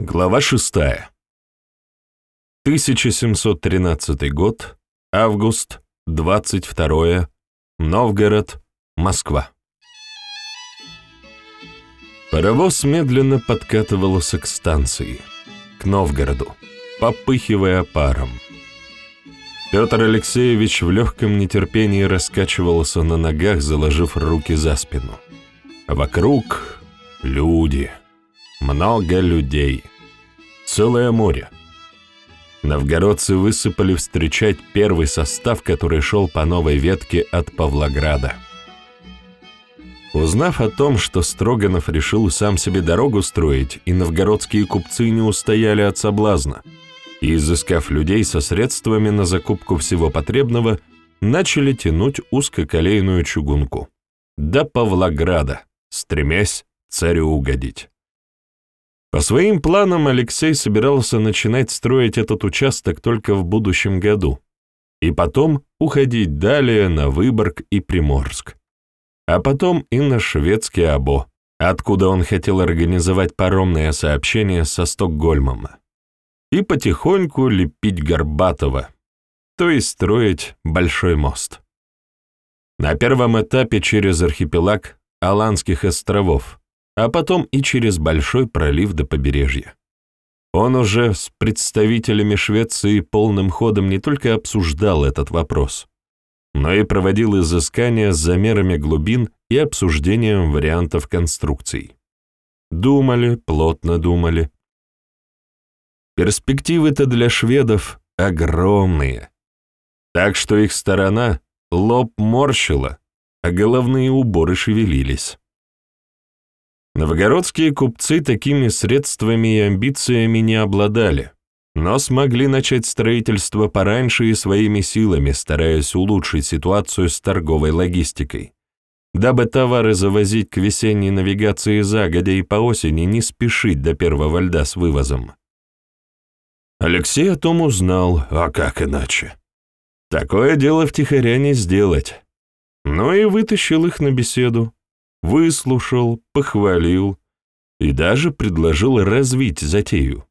Глава 6. 1713 год, август, 22 Новгород, Москва. Паровоз медленно подкатывался к станции, к Новгороду, попыхивая паром. Петр Алексеевич в легком нетерпении раскачивался на ногах, заложив руки за спину. Вокруг люди. Много людей. Целое море. Новгородцы высыпали встречать первый состав, который шел по новой ветке от Павлограда. Узнав о том, что Строганов решил сам себе дорогу строить, и новгородские купцы не устояли от соблазна, и, изыскав людей со средствами на закупку всего потребного, начали тянуть узкоколейную чугунку. До Павлограда, стремясь царю угодить. По своим планам Алексей собирался начинать строить этот участок только в будущем году и потом уходить далее на Выборг и Приморск, а потом и на шведский Або, откуда он хотел организовать паромное сообщение со Стокгольмом, и потихоньку лепить Горбатова, то есть строить большой мост. На первом этапе через архипелаг Аланских островов, а потом и через Большой пролив до побережья. Он уже с представителями Швеции полным ходом не только обсуждал этот вопрос, но и проводил изыскания с замерами глубин и обсуждением вариантов конструкций. Думали, плотно думали. Перспективы-то для шведов огромные, так что их сторона лоб морщила, а головные уборы шевелились. Новгородские купцы такими средствами и амбициями не обладали, но смогли начать строительство пораньше и своими силами, стараясь улучшить ситуацию с торговой логистикой, дабы товары завозить к весенней навигации загодя и по осени не спешить до первого льда с вывозом. Алексей о том узнал, а как иначе? Такое дело втихаря не сделать. Но и вытащил их на беседу выслушал, похвалил и даже предложил развить затею.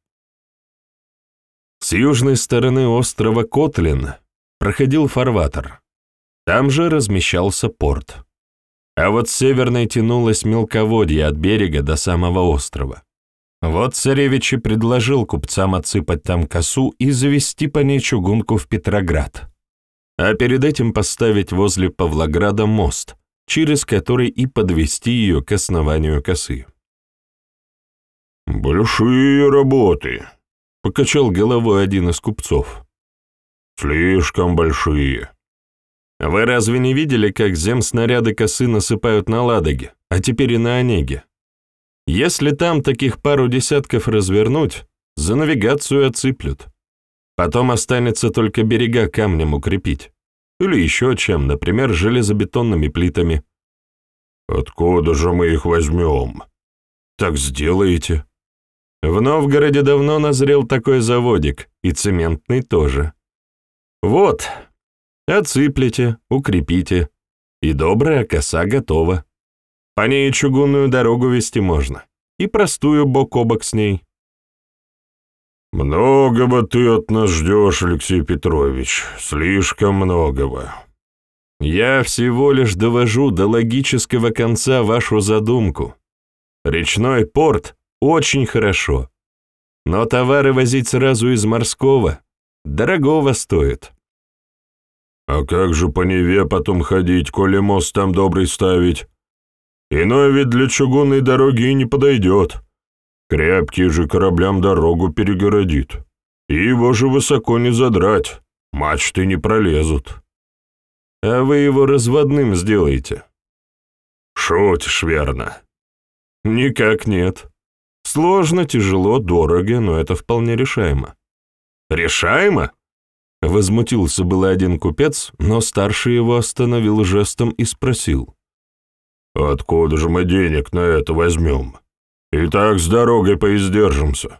С южной стороны острова Котлин проходил фарватер. Там же размещался порт. А вот с северной тянулось мелководье от берега до самого острова. Вот царевич и предложил купцам отсыпать там косу и завести по ней чугунку в Петроград, а перед этим поставить возле Павлограда мост, через который и подвести ее к основанию косы. «Большие работы», — покачал головой один из купцов. «Слишком большие». «Вы разве не видели, как земснаряды косы насыпают на Ладоге, а теперь и на Онеге? Если там таких пару десятков развернуть, за навигацию отсыплют. Потом останется только берега камнем укрепить. Или еще чем, например, железобетонными плитами. «Откуда же мы их возьмем?» «Так сделаете». В Новгороде давно назрел такой заводик, и цементный тоже. Вот, отсыплете, укрепите, и добрая коса готова. По ней чугунную дорогу вести можно, и простую бок о бок с ней. «Многого ты от нас ждешь, Алексей Петрович, слишком многого». «Я всего лишь довожу до логического конца вашу задумку. Речной порт очень хорошо, но товары возить сразу из морского дорогого стоит». «А как же по Неве потом ходить, коли мост там добрый ставить? Иной вид для чугунной дороги и не подойдет». Крепкий же кораблям дорогу перегородит. И его же высоко не задрать, мачты не пролезут. А вы его разводным сделаете. Шутишь, верно? Никак нет. Сложно, тяжело, дорого, но это вполне решаемо. Решаемо? Возмутился был один купец, но старший его остановил жестом и спросил. «Откуда же мы денег на это возьмем?» И так с дорогой поиздержимся.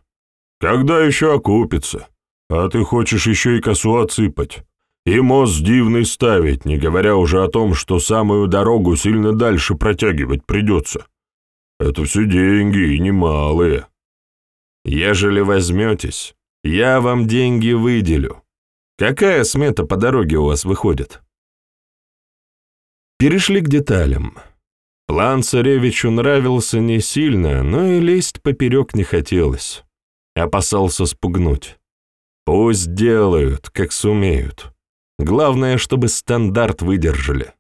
Когда еще окупится? А ты хочешь еще и косу отсыпать. И мост дивный ставить, не говоря уже о том, что самую дорогу сильно дальше протягивать придется. Это все деньги и немалые. Ежели возьметесь, я вам деньги выделю. Какая смета по дороге у вас выходит?» Перешли к деталям. План царевичу нравился не сильно, но и лезть поперек не хотелось. Опасался спугнуть. Пусть делают, как сумеют. Главное, чтобы стандарт выдержали.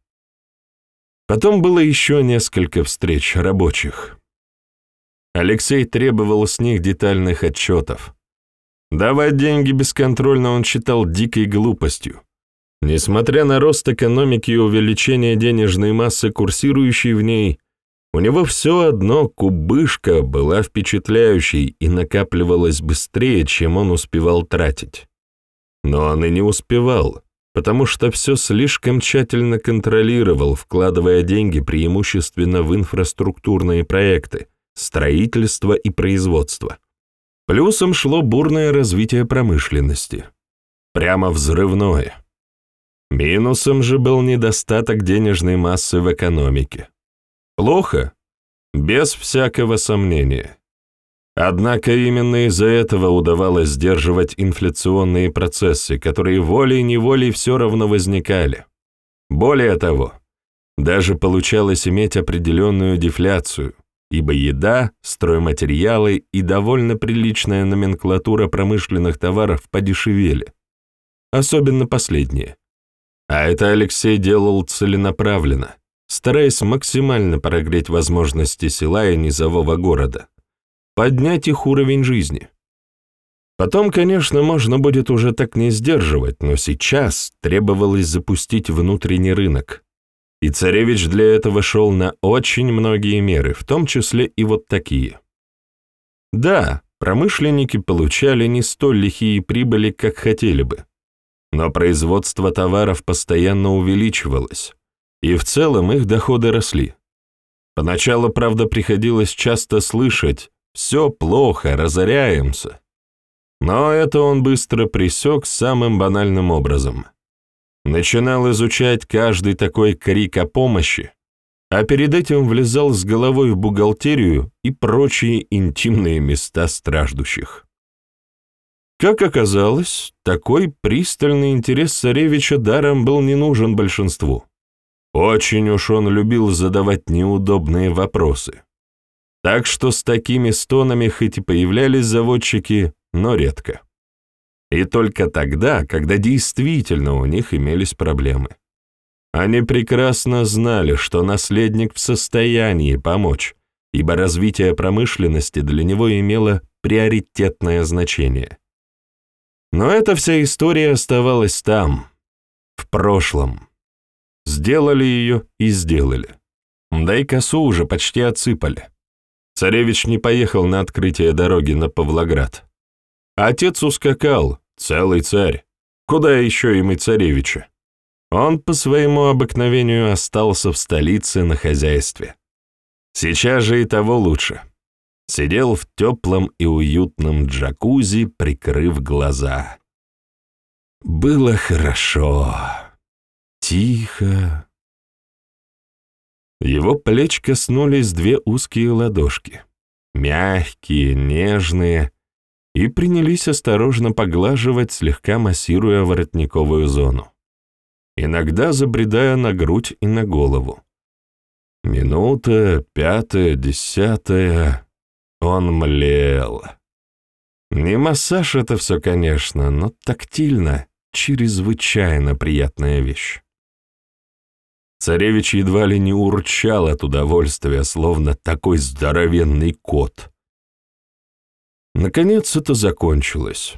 Потом было еще несколько встреч рабочих. Алексей требовал с них детальных отчетов. Давать деньги бесконтрольно он считал дикой глупостью. Несмотря на рост экономики и увеличение денежной массы, курсирующей в ней, у него все одно кубышка была впечатляющей и накапливалась быстрее, чем он успевал тратить. Но он и не успевал потому что все слишком тщательно контролировал, вкладывая деньги преимущественно в инфраструктурные проекты, строительство и производство. Плюсом шло бурное развитие промышленности. Прямо взрывное. Минусом же был недостаток денежной массы в экономике. Плохо? Без всякого сомнения. Однако именно из-за этого удавалось сдерживать инфляционные процессы, которые волей-неволей все равно возникали. Более того, даже получалось иметь определенную дефляцию, ибо еда, стройматериалы и довольно приличная номенклатура промышленных товаров подешевели. Особенно последние. А это Алексей делал целенаправленно, стараясь максимально прогреть возможности села и низового города поднять их уровень жизни. Потом, конечно, можно будет уже так не сдерживать, но сейчас требовалось запустить внутренний рынок. И царевич для этого шел на очень многие меры, в том числе и вот такие. Да, промышленники получали не столь лихие прибыли, как хотели бы, но производство товаров постоянно увеличивалось, и в целом их доходы росли. Поначалу, правда, приходилось часто слышать, все плохо, разоряемся. Но это он быстро пресек самым банальным образом. Начинал изучать каждый такой крик о помощи, а перед этим влезал с головой в бухгалтерию и прочие интимные места страждущих. Как оказалось, такой пристальный интерес царевича даром был не нужен большинству. Очень уж он любил задавать неудобные вопросы. Так что с такими стонами хоть и появлялись заводчики, но редко. И только тогда, когда действительно у них имелись проблемы. Они прекрасно знали, что наследник в состоянии помочь, ибо развитие промышленности для него имело приоритетное значение. Но эта вся история оставалась там, в прошлом. Сделали ее и сделали. Да и косу уже почти отсыпали. Царевич не поехал на открытие дороги на Павлоград. Отец ускакал, целый царь. Куда еще им и царевича? Он по своему обыкновению остался в столице на хозяйстве. Сейчас же и того лучше. Сидел в теплом и уютном джакузи, прикрыв глаза. Было хорошо. Тихо, его плеч коснулись две узкие ладошки, мягкие, нежные, и принялись осторожно поглаживать, слегка массируя воротниковую зону, иногда забредая на грудь и на голову. Минута, пятая, десятая, он млел. Не массаж это все, конечно, но тактильно, чрезвычайно приятная вещь. Царевич едва ли не урчал от удовольствия, словно такой здоровенный кот. Наконец это закончилось.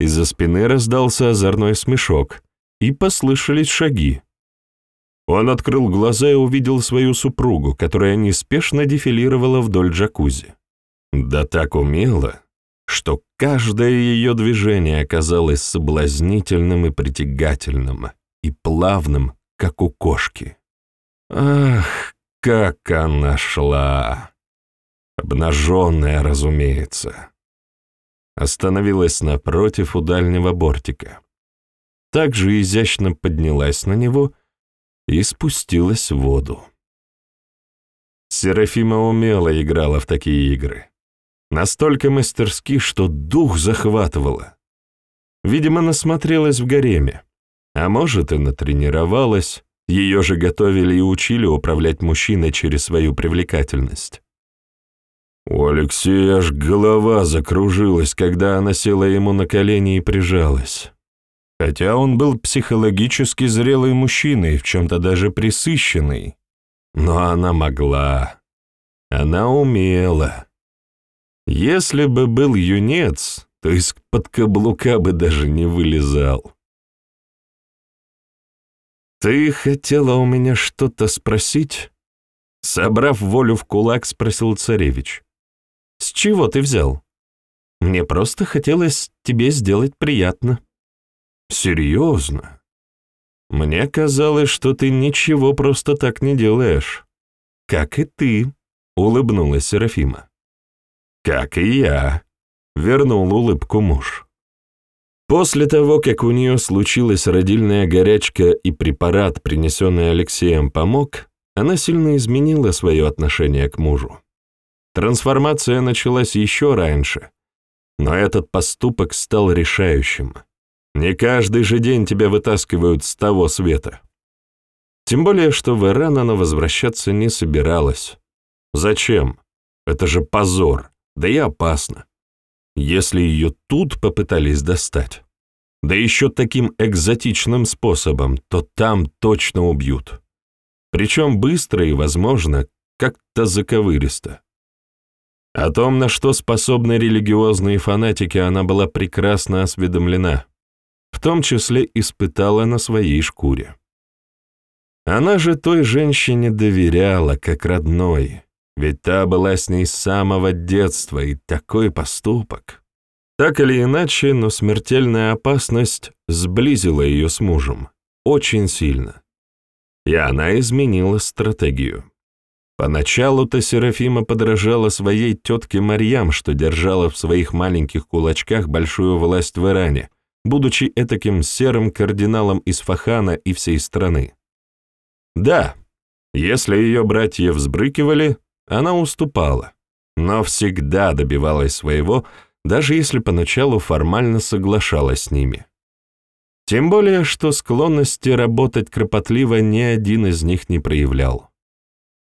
Из-за спины раздался озорной смешок, и послышались шаги. Он открыл глаза и увидел свою супругу, которая неспешно дефилировала вдоль джакузи. Да так умело, что каждое ее движение оказалось соблазнительным и притягательным, и плавным, как у кошки. Ах, как она шла! Обнаженная, разумеется. Остановилась напротив у дальнего бортика. Также изящно поднялась на него и спустилась в воду. Серафима умело играла в такие игры. Настолько мастерски, что дух захватывало. Видимо, насмотрелась в гареме. А может, и натренировалась. Ее же готовили и учили управлять мужчиной через свою привлекательность. У Алексея аж голова закружилась, когда она села ему на колени и прижалась. Хотя он был психологически зрелый мужчина и в чем-то даже присыщенный. Но она могла. Она умела. Если бы был юнец, то из-под каблука бы даже не вылезал. «Ты хотела у меня что-то спросить?» Собрав волю в кулак, спросил царевич. «С чего ты взял? Мне просто хотелось тебе сделать приятно». «Серьезно? Мне казалось, что ты ничего просто так не делаешь. Как и ты», — улыбнулась Серафима. «Как и я», — вернул улыбку муж. После того, как у нее случилась родильная горячка и препарат, принесенный Алексеем, помог, она сильно изменила свое отношение к мужу. Трансформация началась еще раньше, но этот поступок стал решающим. Не каждый же день тебя вытаскивают с того света. Тем более, что в Иран она возвращаться не собиралась. Зачем? Это же позор, да и опасно если ее тут попытались достать. Да еще таким экзотичным способом, то там точно убьют. Причем быстро и, возможно, как-то заковыристо. О том, на что способны религиозные фанатики, она была прекрасно осведомлена, в том числе испытала на своей шкуре. Она же той женщине доверяла, как родной, ведь та была с ней с самого детства, и такой поступок. Так или иначе, но смертельная опасность сблизила ее с мужем. Очень сильно. И она изменила стратегию. Поначалу-то Серафима подражала своей тетке Марьям, что держала в своих маленьких кулачках большую власть в Иране, будучи этаким серым кардиналом из Фахана и всей страны. Да, если ее братья взбрыкивали, она уступала, но всегда добивалась своего, даже если поначалу формально соглашалась с ними. Тем более, что склонности работать кропотливо ни один из них не проявлял.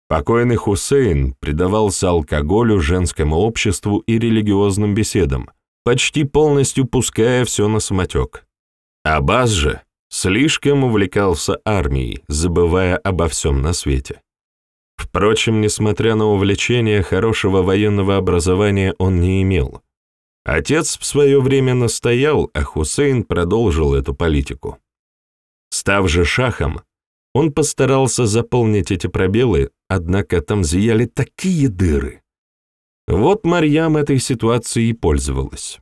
Покойный Хусейн предавался алкоголю, женскому обществу и религиозным беседам, почти полностью пуская все на самотек. Аббас же слишком увлекался армией, забывая обо всем на свете. Впрочем, несмотря на увлечение, хорошего военного образования он не имел. Отец в свое время настоял, а Хусейн продолжил эту политику. Став же шахом, он постарался заполнить эти пробелы, однако там зияли такие дыры. Вот Марьям этой ситуацией и пользовалась.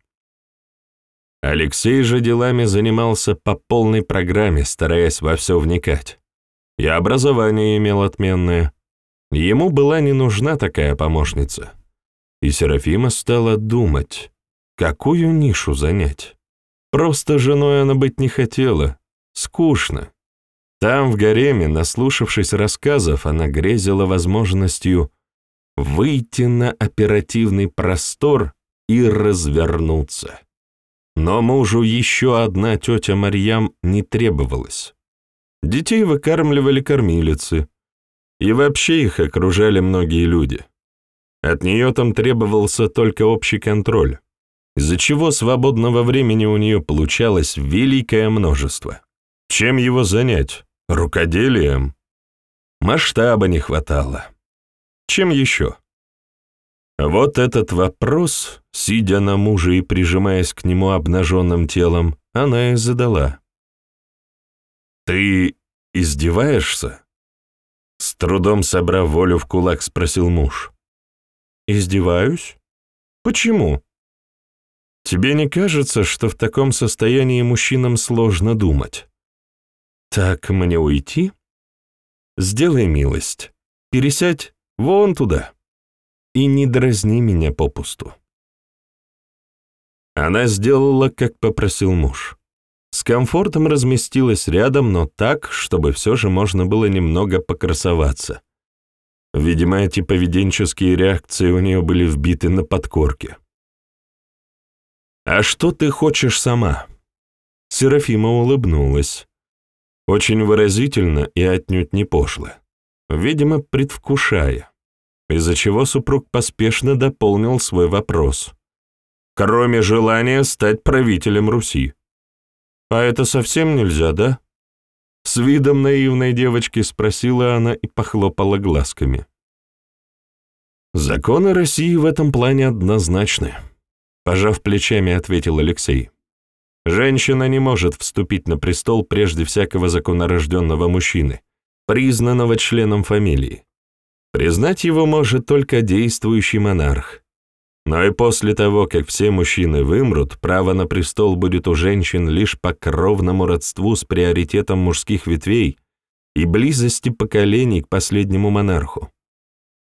Алексей же делами занимался по полной программе, стараясь во все вникать. И образование имел отменное, Ему была не нужна такая помощница. И Серафима стала думать, какую нишу занять. Просто женой она быть не хотела. Скучно. Там, в гареме, наслушавшись рассказов, она грезила возможностью выйти на оперативный простор и развернуться. Но мужу еще одна тетя Марьям не требовалась. Детей выкармливали кормилицы, и вообще их окружали многие люди. От нее там требовался только общий контроль, из-за чего свободного времени у нее получалось великое множество. Чем его занять? Рукоделием? Масштаба не хватало. Чем еще? Вот этот вопрос, сидя на муже и прижимаясь к нему обнаженным телом, она и задала. «Ты издеваешься?» Трудом собрав волю в кулак, спросил муж. «Издеваюсь? Почему?» «Тебе не кажется, что в таком состоянии мужчинам сложно думать?» «Так мне уйти?» «Сделай милость, пересядь вон туда и не дразни меня попусту». Она сделала, как попросил муж. С комфортом разместилась рядом, но так, чтобы все же можно было немного покрасоваться. Видимо, эти поведенческие реакции у нее были вбиты на подкорке. «А что ты хочешь сама?» Серафима улыбнулась. Очень выразительно и отнюдь не пошло. Видимо, предвкушая. Из-за чего супруг поспешно дополнил свой вопрос. «Кроме желания стать правителем Руси». «А это совсем нельзя, да?» С видом наивной девочки спросила она и похлопала глазками. «Законы России в этом плане однозначны», — пожав плечами, ответил Алексей. «Женщина не может вступить на престол прежде всякого законорожденного мужчины, признанного членом фамилии. Признать его может только действующий монарх. Но и после того, как все мужчины вымрут, право на престол будет у женщин лишь по кровному родству с приоритетом мужских ветвей и близости поколений к последнему монарху.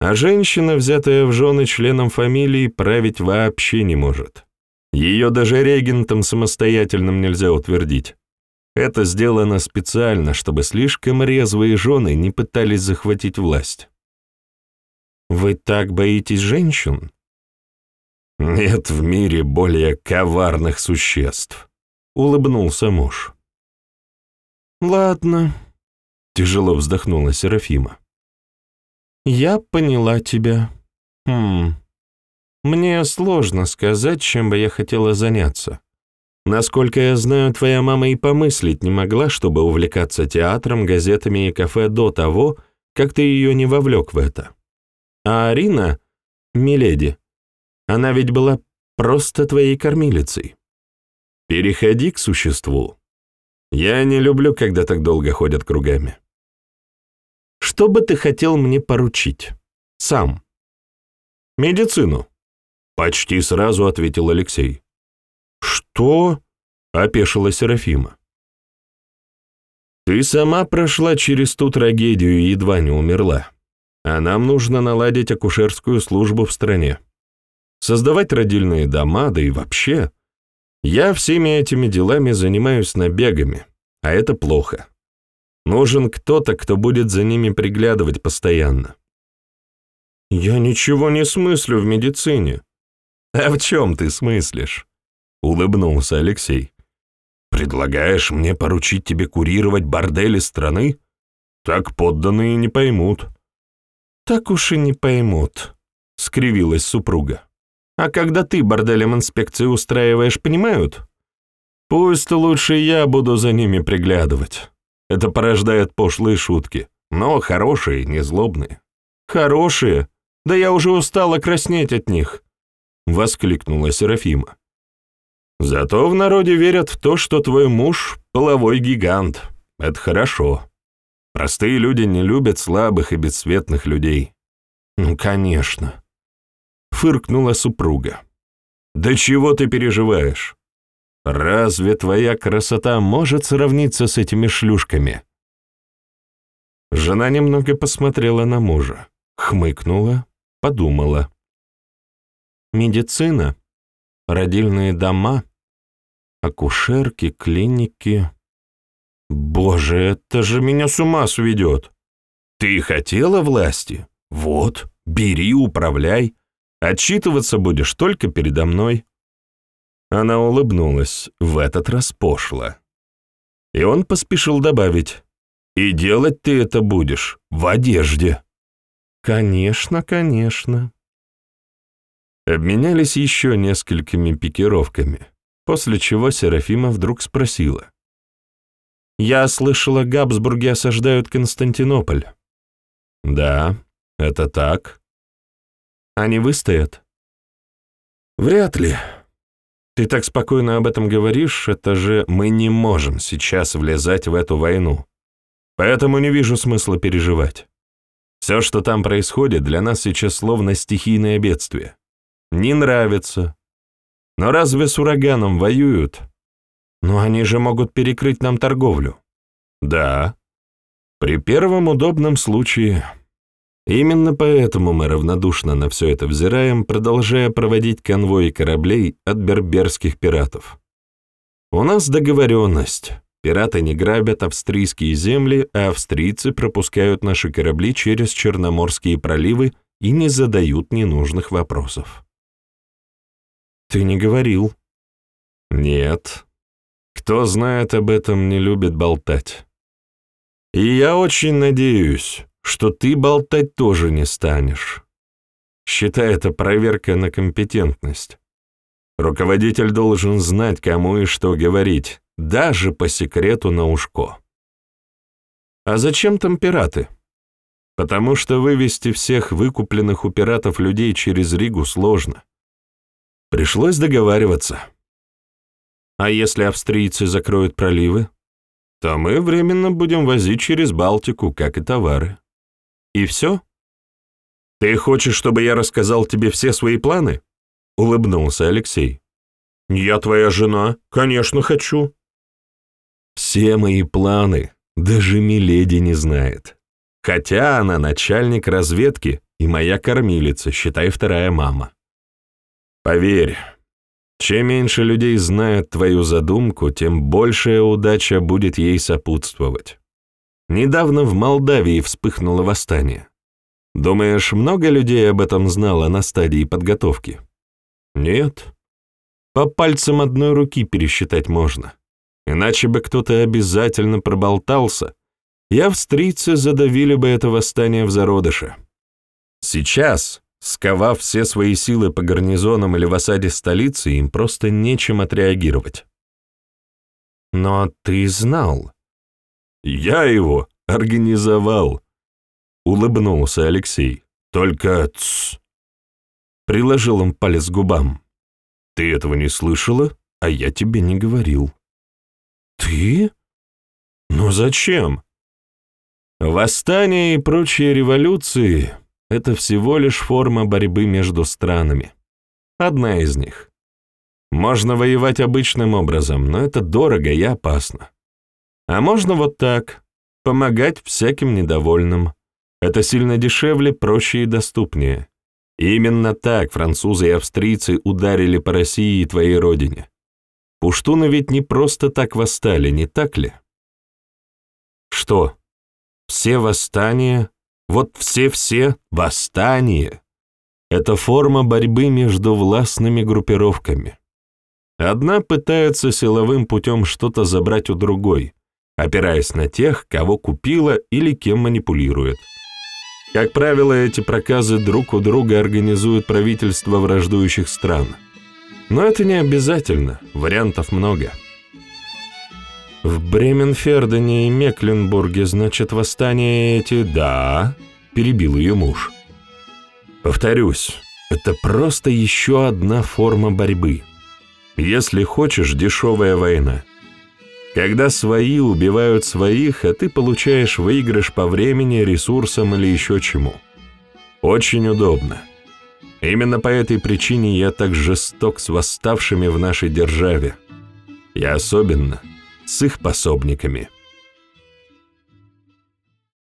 А женщина, взятая в жены членом фамилии, править вообще не может. Ее даже регентом самостоятельным нельзя утвердить. Это сделано специально, чтобы слишком резвые жены не пытались захватить власть. «Вы так боитесь женщин?» «Нет в мире более коварных существ», — улыбнулся муж. «Ладно», — тяжело вздохнула Серафима. «Я поняла тебя. Хм. Мне сложно сказать, чем бы я хотела заняться. Насколько я знаю, твоя мама и помыслить не могла, чтобы увлекаться театром, газетами и кафе до того, как ты ее не вовлек в это. А Арина, миледи, она ведь была просто твоей кормилицей. Переходи к существу. Я не люблю, когда так долго ходят кругами. Что бы ты хотел мне поручить? Сам. Медицину. Почти сразу ответил Алексей. Что? Опешила Серафима. Ты сама прошла через ту трагедию и едва не умерла. А нам нужно наладить акушерскую службу в стране создавать родильные дома, да и вообще. Я всеми этими делами занимаюсь набегами, а это плохо. Нужен кто-то, кто будет за ними приглядывать постоянно. Я ничего не смыслю в медицине. А в чем ты смыслишь? Улыбнулся Алексей. Предлагаешь мне поручить тебе курировать бордели страны? Так подданные не поймут. Так уж и не поймут, скривилась супруга. А когда ты борделем инспекции устраиваешь, понимают? Пусть лучше я буду за ними приглядывать. Это порождает пошлые шутки, но хорошие, не злобные. Хорошие? Да я уже устала краснеть от них, воскликнула Серафима. Зато в народе верят в то, что твой муж — половой гигант. Это хорошо. Простые люди не любят слабых и бесцветных людей. Ну, конечно фыркнула супруга. «Да чего ты переживаешь? Разве твоя красота может сравниться с этими шлюшками?» Жена немного посмотрела на мужа, хмыкнула, подумала. «Медицина, родильные дома, акушерки, клиники...» «Боже, это же меня с ума сведет!» «Ты хотела власти? Вот, бери, управляй, Отчитываться будешь только передо мной». Она улыбнулась, в этот раз пошло. И он поспешил добавить, «И делать ты это будешь в одежде». «Конечно, конечно». Обменялись еще несколькими пикировками, после чего Серафима вдруг спросила. «Я слышала, Габсбурги осаждают Константинополь». «Да, это так», они выстоят? Вряд ли. Ты так спокойно об этом говоришь, это же мы не можем сейчас влезать в эту войну. Поэтому не вижу смысла переживать. Все, что там происходит, для нас сейчас словно стихийное бедствие. Не нравится. Но разве с ураганом воюют? Но они же могут перекрыть нам торговлю. Да. При первом удобном случае Именно поэтому мы равнодушно на все это взираем, продолжая проводить конвои кораблей от берберских пиратов. У нас договоренность. пираты не грабят австрийские земли, а австрийцы пропускают наши корабли через Черноморские проливы и не задают ненужных вопросов. Ты не говорил. Нет. Кто знает об этом, не любит болтать. И я очень надеюсь, что ты болтать тоже не станешь. Считай это проверка на компетентность. Руководитель должен знать, кому и что говорить, даже по секрету на ушко. А зачем там пираты? Потому что вывести всех выкупленных у пиратов людей через Ригу сложно. Пришлось договариваться. А если австрийцы закроют проливы, то мы временно будем возить через Балтику, как и товары. И все? Ты хочешь, чтобы я рассказал тебе все свои планы? Улыбнулся Алексей. Я твоя жена, конечно, хочу. Все мои планы даже Миледи не знает. Хотя она начальник разведки и моя кормилица, считай, вторая мама. Поверь, чем меньше людей знает твою задумку, тем большая удача будет ей сопутствовать. Недавно в Молдавии вспыхнуло восстание. Думаешь, много людей об этом знало на стадии подготовки? Нет. По пальцам одной руки пересчитать можно. Иначе бы кто-то обязательно проболтался, и австрийцы задавили бы это восстание в зародыше. Сейчас, сковав все свои силы по гарнизонам или в осаде столицы, им просто нечем отреагировать. Но ты знал. Я его организовал, улыбнулся Алексей. Только тс. Приложил он палец к губам. Ты этого не слышала, а я тебе не говорил. Ты? Но зачем? Восстания и прочие революции — это всего лишь форма борьбы между странами. Одна из них. Можно воевать обычным образом, но это дорого и опасно. А можно вот так, помогать всяким недовольным. Это сильно дешевле, проще и доступнее. Именно так французы и австрийцы ударили по России и твоей родине. Пуштуны ведь не просто так восстали, не так ли? Что, все восстания, вот все-все восстания — это форма борьбы между властными группировками. Одна пытается силовым путем что-то забрать у другой, опираясь на тех, кого купила или кем манипулирует. Как правило, эти проказы друг у друга организуют правительства враждующих стран. Но это не обязательно, вариантов много. В Бременфердене и Мекленбурге, значит, восстания эти, да, перебил ее муж. Повторюсь, это просто еще одна форма борьбы. Если хочешь, дешевая война. Когда свои убивают своих, а ты получаешь выигрыш по времени, ресурсам или еще чему. Очень удобно. Именно по этой причине я так жесток с восставшими в нашей державе. И особенно с их пособниками.